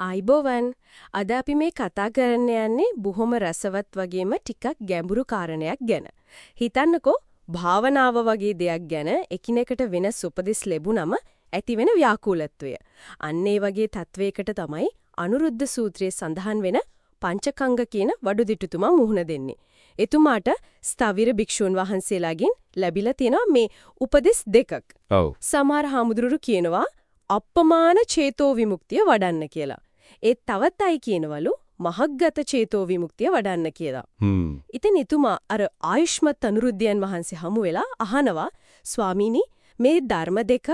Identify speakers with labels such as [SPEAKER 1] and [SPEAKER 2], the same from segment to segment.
[SPEAKER 1] ආයිබෝවන් අද අපි මේ කතා කරන්න යන්නේ බොහොම රසවත් වගේම ටිකක් ගැඹුරු කාරණයක් ගැන. හිතන්නකෝ භාවනාව වගේ දෙයක් ගැන එකිනෙකට වෙනස් උපදෙස් ලැබුණම ඇති වෙන ව්‍යාකූලත්වය. අන්න ඒ වගේ තත්වයකට තමයි අනුරුද්ධ සූත්‍රයේ සඳහන් වෙන පංචකංග කියන වඩුදිටුතුමා මුහුණ දෙන්නේ. එතුමාට ස්ථවිර භික්ෂුන් වහන්සේලාගෙන් ලැබිලා තියෙනවා මේ උපදෙස් දෙකක්.
[SPEAKER 2] ඔව්.
[SPEAKER 1] සමහර හාමුදුරුවෝ කියනවා අප්පමාන චේතෝ විමුක්තිය වඩන්න කියලා. ඒ තවත් අය කියනවලු මහග්ගත චේතෝ විමුක්තිය වඩන්න කියලා.
[SPEAKER 2] හ්ම්.
[SPEAKER 1] ඉතින් එතුමා අර ආයුෂ්මත් අනුරුද්ධයන් වහන්සේ හමු වෙලා අහනවා ස්වාමීනි මේ ධර්ම දෙක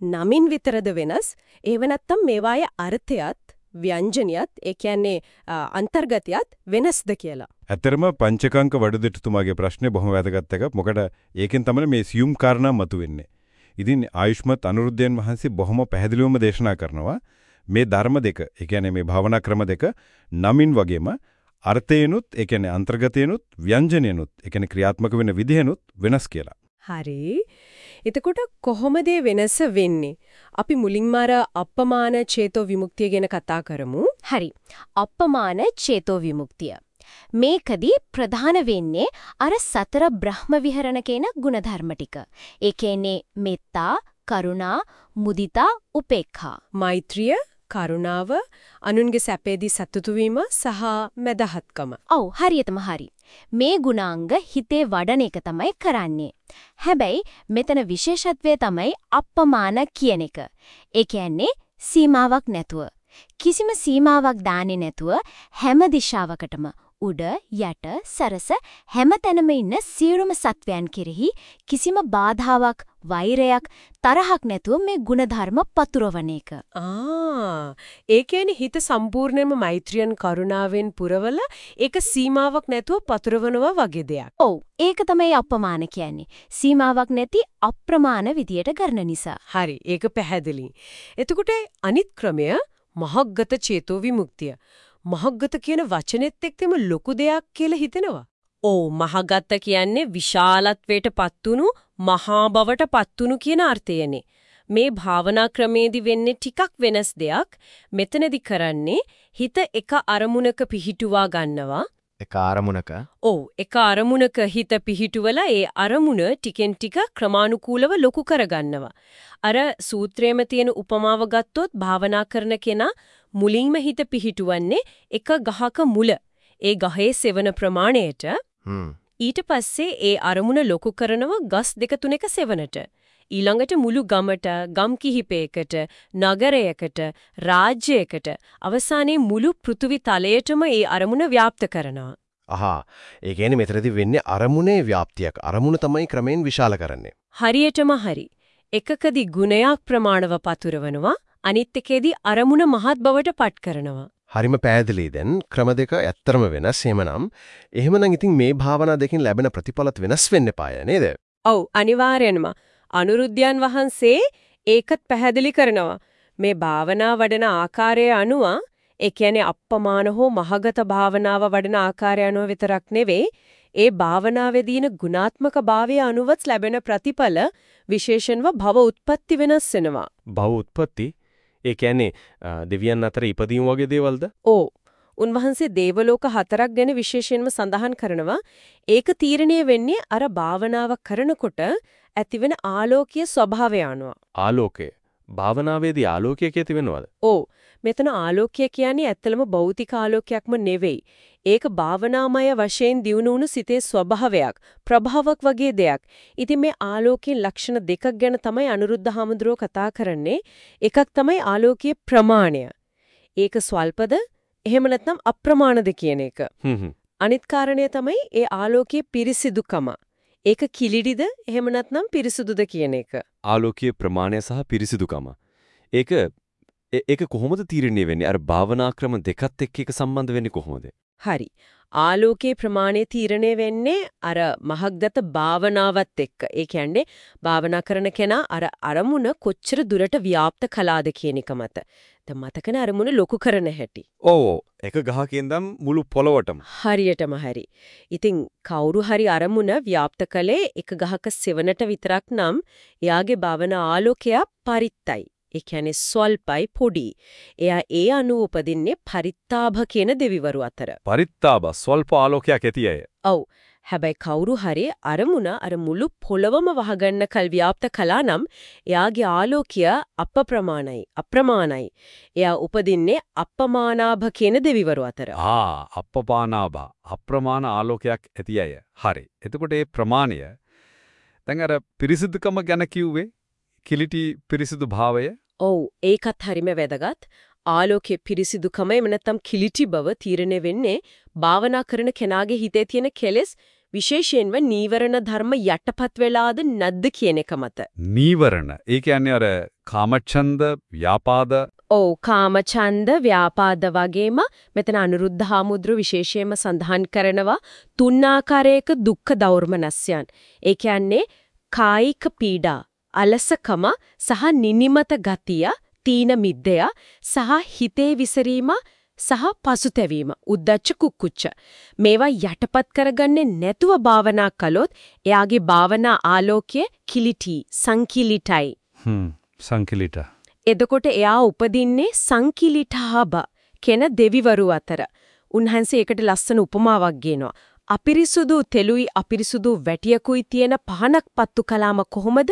[SPEAKER 1] නමින් විතරද වෙනස්? ඒව නැත්තම් මේවායේ අර්ථයත් ව්‍යංජනියත් ඒ කියන්නේ අන්තර්ගතයත් වෙනස්ද කියලා.
[SPEAKER 2] ඇත්තරම පංචකාංක වඩදිටුතුමාගේ ප්‍රශ්නේ බොහොම වැදගත් එකක්. මොකද ඒකෙන් තමයි මේ සියුම් කාරණා මතුවෙන්නේ. ඉතින් ආයුෂ්මත් අනුරුද්ධයන් වහන්සේ බොහොම පැහැදිලිවම දේශනා කරනවා මේ ධර්ම දෙක, ඒ කියන්නේ මේ භාවනා ක්‍රම දෙක නමින් වගේම අර්ථේනුත්, ඒ කියන්නේ අන්තර්ගතේනුත්, ව්‍යංජනේනුත්, ඒ කියන්නේ ක්‍රියාත්මක වෙන විදිහනුත් වෙනස් කියලා.
[SPEAKER 1] හරි. එතකොට කොහොමද වෙනස වෙන්නේ? අපි මුලින්ම අර අප්පමාන චේතෝ විමුක්තිය ගැන කතා කරමු.
[SPEAKER 3] හරි. අප්පමාන චේතෝ විමුක්තිය. මේකදී ප්‍රධාන වෙන්නේ අර සතර බ්‍රහ්ම විහරණ කියන ಗುಣධර්ම ටික. ඒ කියන්නේ මෙත්තා, කරුණා, මුදිතා, උපේක්ඛා.
[SPEAKER 1] මෛත්‍රිය, කරුණාව, අනුන්ගේ සැපේදී සතුටු වීම සහ මෙදහත්කම.
[SPEAKER 3] ඔව් හරියටම හරි. මේ ගුණාංග හිතේ වඩන එක තමයි කරන්නේ. හැබැයි මෙතන විශේෂත්වය තමයි අප්පමාන කියන එක. ඒ කියන්නේ සීමාවක් නැතුව. කිසිම සීමාවක් දාන්නේ නැතුව හැම දිශාවකටම උඩ යට සරස හැම තැනම ඉන්න සියලුම සත්වයන් කෙරෙහි කිසිම බාධාවක් වෛරයක් තරහක් නැතුව මේ ಗುಣධර්ම පතුරවන එක.
[SPEAKER 1] ආ ඒ කියන්නේ හිත සම්පූර්ණයෙන්ම මෛත්‍රියෙන් කරුණාවෙන් පුරවල ඒක සීමාවක් නැතුව පතුරවනවා වගේ දෙයක්.
[SPEAKER 3] ඔව් ඒක තමයි අප්‍රමාණ කියන්නේ. සීමාවක් නැති අප්‍රමාණ විදියට කරන නිසා.
[SPEAKER 1] හරි ඒක පැහැදිලි. එතකොට අනිත් ක්‍රමය මහග්ගත චේතෝ විමුක්තිය. මහග්ගත කියන වචනේත් එක්කම ලොකු දෙයක් කියලා හිතෙනවා. ඕ මහගත කියන්නේ විශාලත්වයට පත්තුණු මහා බවට පත්තුණු කියන අර්ථයනේ. මේ භාවනා ක්‍රමේදී වෙන්නේ ටිකක් වෙනස් දෙයක්. මෙතනදී කරන්නේ හිත එක අරමුණක පිහිටුවා ගන්නවා.
[SPEAKER 4] එක ආරමුණක
[SPEAKER 1] ඔව් එක අරමුණක හිත පිහිටුවලා ඒ අරමුණ ටිකෙන් ටික ක්‍රමානුකූලව ලොකු කරගන්නවා. අර සූත්‍රයේම තියෙන උපමාව ගත්තොත් භාවනා කරන කෙනා මුලින්ම හිත පිහිටුවන්නේ එක ගහක මුල. ඒ ගහේ සෙවන ප්‍රමාණයට ඊට පස්සේ ඒ අරමුණ ලොකු කරනව ගස් දෙක තුනක සෙවනට. ඊළඟට මුළු ගමට, ගම් කිහිපයකට, නගරයකට, රාජ්‍යයකට, අවසානයේ මුළු පෘථුවි තලයටම ඒ අරමුණ ව්‍යාප්ත කරනවා.
[SPEAKER 4] අහා ඒ කියන්නේ මෙතනදී වෙන්නේ අරමුණේ ව්‍යාප්තියක් අරමුණ තමයි ක්‍රමෙන් විශාල කරන්නේ
[SPEAKER 1] හරියටම හරි. එකකදී ගුණයක් ප්‍රමාණව පතුරවනවා, අනිත් එකේදී අරමුණ මහත් බවට පත් කරනවා.
[SPEAKER 4] හරිම පැහැදිලි දැන් ක්‍රම දෙක ඇත්තරම වෙනස් එහෙමනම් එහෙමනම් ඉතින් මේ භාවනා දෙකෙන් ලැබෙන ප්‍රතිඵලත් වෙනස් වෙන්න පාය නේද
[SPEAKER 1] ඔව් අනිවාර්යෙන්ම අනුරුද්ධයන් වහන්සේ ඒකත් පැහැදිලි කරනවා. මේ භාවනා වඩන ආකාරය අනුව ඒ කියන්නේ අප්පමාන හෝ මහගත භාවනාව වඩන ආකාරය අනුව විතරක් නෙවෙයි ඒ භාවනාවේදීන ගුණාත්මක භාවය අනුවත් ලැබෙන ප්‍රතිඵල විශේෂණව භව උත්පත්ති වෙනස් වෙනවා.
[SPEAKER 5] භව උත්පත්ති ඒ කියන්නේ දෙවියන් අතර ඉපදීම වගේ දේවල්ද?
[SPEAKER 1] ඕ උන්වහන්සේ දේවලෝක හතරක් ගැන විශේෂයෙන්ම සඳහන් කරනවා. ඒක තීරණය වෙන්නේ අර භාවනාව කරනකොට ඇතිවෙන ආලෝකීය ස්වභාවය.
[SPEAKER 5] ආලෝකය. භාවනාවේදී ආලෝකය කැති වෙනවද?
[SPEAKER 1] ඕ මෙතන ආලෝකය කියන්නේ ඇත්තලම භෞතික ආලෝකයක්ම නෙවෙයි. ඒක භාවනාමය වශයෙන් දියුණු වුණු සිතේ ස්වභාවයක්, ප්‍රභාවක් වගේ දෙයක්. ඉතින් මේ ආලෝකයේ ලක්ෂණ දෙකක් ගැන තමයි අනුරුද්ධ හාමුදුරුවෝ කතා කරන්නේ. එකක් තමයි ආලෝකයේ ප්‍රමාණය. ඒක ස්වල්පද එහෙම නැත්නම් අප්‍රමාණද කියන එක.
[SPEAKER 5] හ්ම් හ්ම්.
[SPEAKER 1] අනිත් කාරණය තමයි ඒ ආලෝකයේ පිරිසිදුකම. ඒක කිලිඩිද එහෙම නැත්නම් පිරිසුදුද කියන එක.
[SPEAKER 5] ආලෝකයේ ප්‍රමාණය සහ පිරිසිදුකම. ඒක ඒක කොහොමද තීරණය වෙන්නේ? අර භාවනා ක්‍රම දෙකත් එක්ක එක සම්බන්ධ වෙන්නේ කොහොමද?
[SPEAKER 1] හරි. ආලෝකයේ ප්‍රමාණය තීරණය වෙන්නේ අර මහග්ගත භාවනාවත් එක්ක. ඒ කියන්නේ භාවනා කරන කෙනා අර අරමුණ කොච්චර දුරට ව්‍යාප්ත කළාද කියන එක මත. දැන් මතකන අරමුණ ලොකු කරන හැටි.
[SPEAKER 5] ඔව් එක ගහක ඉඳන් මුළු පොළවටම.
[SPEAKER 1] හරියටම හරි. ඉතින් කවුරු හරි අරමුණ ව්‍යාප්ත කළේ එක ගහක සෙවණට විතරක් නම් එයාගේ භාවනා ආලෝකය පරිත්තයි. ඒ කියන්නේ ස්වල්පයි පොඩි. එයා ඒ අනුව උපදින්නේ පරිත්තාභ කියන දෙවිවරු අතර.
[SPEAKER 5] පරිත්තාබ ස්වල්ප ආලෝකයක් ඇති අය.
[SPEAKER 1] ඔව්. හැබැයි කවුරු හරි අරමුණ අර මුළු පොළවම වහගන්න කල් ව්‍යාප්ත කළා නම් එයාගේ ආලෝකය අප්‍රමාණයි අප්‍රමාණයි. එයා උපදින්නේ අප්පමානාභ කියන දෙවිවරු අතර.
[SPEAKER 6] ආ අප්පපානාබ අප්‍රමාණ ආලෝකයක් ඇති අය. හරි. එතකොට මේ ප්‍රමාණය දැන් අර පිරිසිදුකම ගැන කිව්වේ කිලිටි පිරිසිදු භාවය
[SPEAKER 1] ඔව් ඒකත් හරිම වැදගත්. ආලෝකයේ පිරිසිදුකම එම නැත්නම් කිලිටි බව තීරණය වෙන්නේ භාවනා කරන කෙනාගේ හිතේ තියෙන කෙලෙස් විශේෂයෙන්ම නීවරණ ධර්ම යටපත් වෙලාද නැද්ද කියන එක මත.
[SPEAKER 6] නීවරණ. ඒ කියන්නේ අර කාමච්ඡන්ද, ව්‍යාපාද
[SPEAKER 1] ඔව් කාමචන්ද ව්‍යාපාද වගේම මෙතන අනුරුද්ධ හාමුදුරු විශේෂයෙන්ම සඳහන් කරනවා තුන් ආකාරයක දුක්ඛ දෞර්මනස්යන්. ඒ කියන්නේ කායික පීඩා, අලසකම සහ නිනිමත ගතිය, තීන මිද්දය සහ හිතේ විසිරීම සහ පසුතැවීම උද්දච්ච කුක්කුච්ච මේවා යටපත් කරගන්නේ නැතුව භාවනා කළොත් එයාගේ භාවනා ආලෝකයේ කිලිටි සංකිලිටයි
[SPEAKER 6] හ්ම් සංකිලිට.
[SPEAKER 1] එතකොට එයා උපදින්නේ සංකිලිටහබ කෙන දෙවිවරු අතර. උන්වහන්සේ ඒකට ලස්සන උපමාවක් ගේනවා. අපිරිසුදු තෙලුයි අපිරිසුදු වැටියකුයි තියෙන පහනක් පත්තු කළාම කොහොමද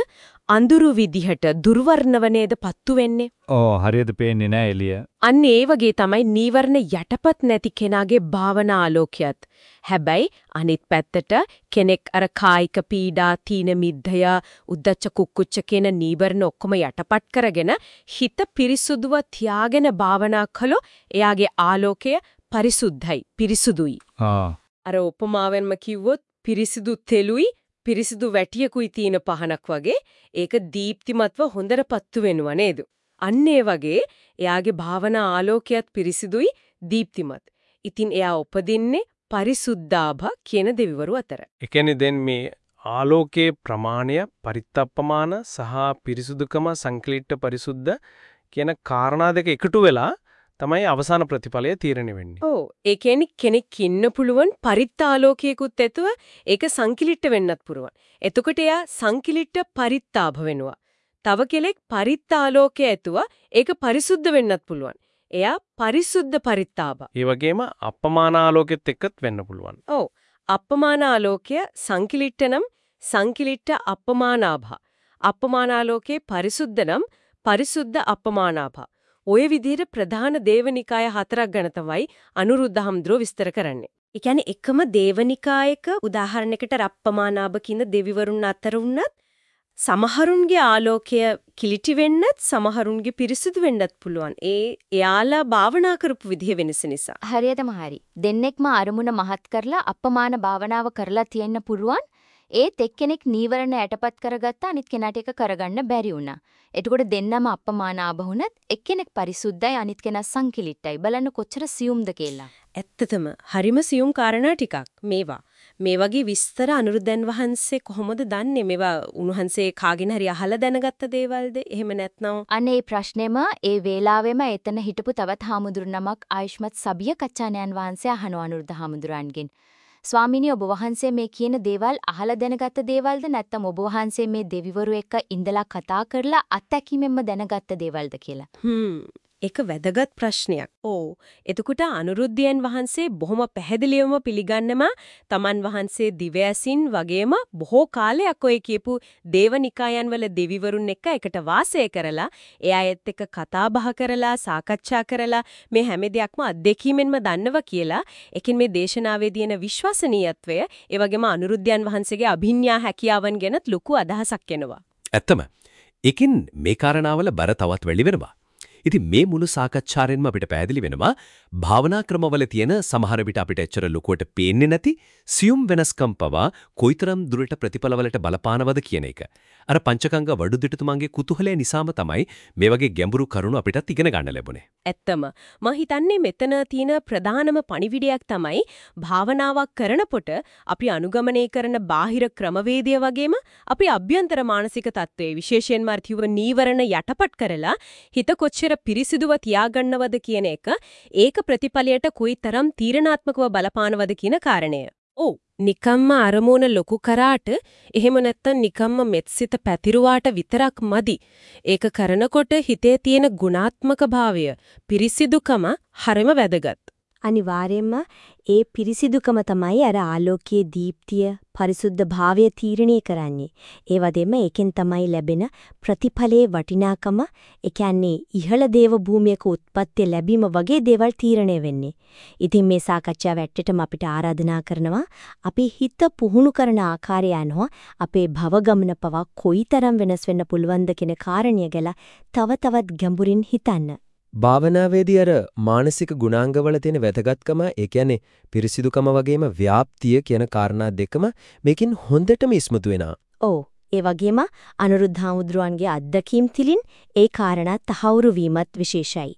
[SPEAKER 1] අඳුරු විදිහට දුර්වර්ණව නේද පත්තු වෙන්නේ?
[SPEAKER 6] ඕ හරියට පේන්නේ නැහැ එළිය.
[SPEAKER 1] අන්න ඒ වගේ තමයි නීවරණ යටපත් නැති කෙනාගේ භාවනා ආලෝකයත්. හැබැයි අනිත් පැත්තට කෙනෙක් අර කායික පීඩා, තීන මිද්දය, උද්දච්ච කුක්කුච්ච කියන නීවරණ ඔක්කොම යටපත් කරගෙන හිත පිරිසුදුව තියාගෙන භාවනා කළොත් එයාගේ ආලෝකය පරිසුද්ධයි, පිරිසුදුයි.
[SPEAKER 6] ආ
[SPEAKER 1] අර උපමාවෙන්ම කිව්වොත් පිරිසිදු තෙලුයි පිරිසිදු වැටියකුයි තියෙන පහනක් වගේ ඒක දීප්තිමත්ව හොඳට පත්තු වෙනවා නේද? අන්න ඒ වගේ එයාගේ භාවනා ආලෝකයත් පිරිසිදුයි දීප්තිමත්. ඉතින් එයා උපදින්නේ පරිසුද්ධාභ කියන දෙවිවරු අතර.
[SPEAKER 7] ඒ කියන්නේ දැන් මේ ආලෝකයේ ප්‍රමාණය පරිත්තප්පමාන සහ පිරිසුදුකම සංකලිට පරිසුද්ධ කියන කාරණා දෙක එකතු වෙලා තමයි අවසාන ප්‍රතිඵලය තීරණය වෙන්නේ.
[SPEAKER 1] ඔව් ඒ කියන්නේ කෙනෙක් ඉන්න පුළුවන් පරිත්තාලෝකයකුත් ඇතුව ඒක සංකිලිට්ට වෙන්නත් පුරුවන්. එතකොට එයා සංකිලිට්ට පරිත්තාභ වෙනවා. තව කෙනෙක් පරිත්තාලෝකය ඇතුව ඒක පරිසුද්ධ වෙන්නත් පුළුවන්. එයා පරිසුද්ධ පරිත්තාභ.
[SPEAKER 7] ඒ වගේම අපමාන ආලෝකෙත් එක්කත් වෙන්න පුළුවන්.
[SPEAKER 1] ඔව් අපමානාලෝකය සංකිලිට්ඨනම් සංකිලිට්ඨ අපමානාභා. අපමානාලෝකේ පරිසුද්ධනම් පරිසුද්ධ අපමානාභා. ඔය විදිහට ප්‍රධාන දේවනිකාය හතරක් ගැන තමයි අනුරුද්ධහම්ද්‍රෝ විස්තර කරන්නේ. ඒ කියන්නේ එකම දේවනිකායක උදාහරණයකට රප්පමානාභ කියන දෙවිවරුන් අතර වුණත් සමහරුන්ගේ ආලෝකය කිලිටි වෙන්නත් සමහරුන්ගේ පිරිසිදු වෙන්නත් පුළුවන්. ඒ එයාලා භාවනා කරපු විදිහ වෙනස නිසා.
[SPEAKER 3] හරියටම හරි. දෙන්නෙක්ම අරමුණ මහත් කරලා අපමාන භාවනාව කරලා තියෙන්න පුරුවන්. ඒත් එක්කෙනෙක් නීවරණ යටපත් කරගත්තා අනිත් කෙනාට ඒක කරගන්න බැරි වුණා. එතකොට දෙන්නම අපමාන ආබහුණත් එක්කෙනෙක් පරිසුද්ධයි අනිත් කෙනා සංකිලිට්ටයි. බලන්න කොච්චර සියුම්ද කියලා.
[SPEAKER 1] ඇත්තටම හරිම සියුම් කාරණා ටිකක් මේවා. මේ වගේ විස්තර අනුරුද්ධන් වහන්සේ කොහොමද දන්නේ මේවා උන්වහන්සේ කාගෙන් හරි අහලා දැනගත්ත දේවල්ද එහෙම නැත්නම්
[SPEAKER 3] අනේ ප්‍රශ්නේම ඒ වේලාවෙම එතන හිටපු තවත් හාමුදුරු නමක් ආයුෂ්මත් සබිය කච්චානයන් වහන්සේ අහනවා අනුරුද්ධ හාමුදුරන්ගෙන්. ස්වාමිනී ඔබ වහන්සේ මේ කියන දේවල් අහලා දැනගත්ත දේවල්ද නැත්නම් ඔබ වහන්සේ මේ දෙවිවරු එක්ක ඉඳලා කතා කරලා අත්දැකීමෙන්ම දැනගත්ත දේවල්ද කියලා.
[SPEAKER 1] හ්ම් ඒක වැදගත් ප්‍රශ්නයක්. ඕ. එතකොට අනුරුද්ධයන් වහන්සේ බොහොම පැහැදිලිවම පිළිගන්නම තමන් වහන්සේ දිවැසින් වගේම බොහෝ කාලයක් ඔය කියපු දේවනිකායන් වල දෙවිවරුන් එක්ක එකට වාසය කරලා ඒ අයත් එක්ක කතා බහ කරලා සාකච්ඡා කරලා මේ හැම දෙයක්ම අත්දැකීමෙන්ම දන්නවා කියලා. එකින් මේ දේශනාවේ තියෙන විශ්වසනීයත්වය ඒ වගේම අනුරුද්ධයන් වහන්සේගේ අභිඥා හැකියාවන් ගැනත් ලොකු අදහසක් එනවා.
[SPEAKER 5] ඇත්තම. ඒකින් මේ කාරණාවල බර තවත් වැඩි වෙනවා. ඉතින් මේ මුළු සාකච්ඡාවෙන්ම අපිට පැහැදිලි වෙනවා භාවනා ක්‍රමවල තියෙන සමහර විට අපිට එච්චර ලොකුවට පේන්නේ නැති සියුම් වෙනස්කම් පවා කොයිතරම් දුරට ප්‍රතිඵලවලට බලපානවද කියන එක. අර පංචකංග වඩුදිටුතුමන්ගේ කුතුහලය නිසාම තමයි මේ වගේ ගැඹුරු කරුණු අපිටත් ඉගෙන ගන්න ලැබුණේ.
[SPEAKER 1] ඇත්තම මම හිතන්නේ මෙතන තියෙන ප්‍රධානම පණිවිඩයක් තමයි භාවනාවක් කරනකොට අපි අනුගමනය කරන බාහිර ක්‍රමවේදය වගේම අපි අභ්‍යන්තර මානසික තත්ත්වයේ විශේෂයෙන්ම අර්ථිව නීවරණ යටපත් කරලා හිත කොච්චර පිරිසිදුව තියාගන්නවද කියන එක ඒක ප්‍රතිඵලයට කොයිතරම් තීරණාත්මකව බලපානවද කියන කාරණය. ඔව් නිකම්ම අරමුණ ලොකු කරාට එහෙම නැත්තම් නිකම්ම මෙත්සිත පැතිරුවාට විතරක් මදි. ඒක කරනකොට හිතේ තියෙන ගුණාත්මක භාවය පිරිසිදුකම හරිම වැදගත්.
[SPEAKER 8] අනිවාර්යයෙන්ම ඒ පිරිසිදුකම තමයි අර ආලෝකයේ දීප්තිය පරිසුද්ධ භාවය තීරණය කරන්නේ. ඒ වගේම ඒකෙන් තමයි ලැබෙන ප්‍රතිඵලයේ වටිනාකම, ඒ කියන්නේ ඉහළ දේව භූමියක උත්පත්ති ලැබීම වගේ දේවල් තීරණය වෙන්නේ. ඉතින් මේ සාකච්ඡාව ඇත්තටම අපිට ආරාධනා කරනවා අපි හිත පුහුණු කරන ආකාරය අනුව අපේ භවගමන පවා කොයිතරම් වෙනස් වෙන්න පුළුවන්ද කියන කාරණිය ගැන තව තවත් ගැඹුරින් හිතන්න.
[SPEAKER 9] භාවනාවේදී අර මානසික ගුණාංගවල තියෙන වැදගත්කම ඒ කියන්නේ පිරිසිදුකම වගේම ව්‍යාප්තිය කියන කාරණා දෙකම මේකෙන් හොඳටම ඉස්මතු වෙනවා.
[SPEAKER 8] ඔව් ඒ වගේම අනුරුද්ධ හාමුදුරුවන්ගේ අත්දැකීම් තිලින් ඒ කාරණා තහවුරු වීමත් විශේෂයි.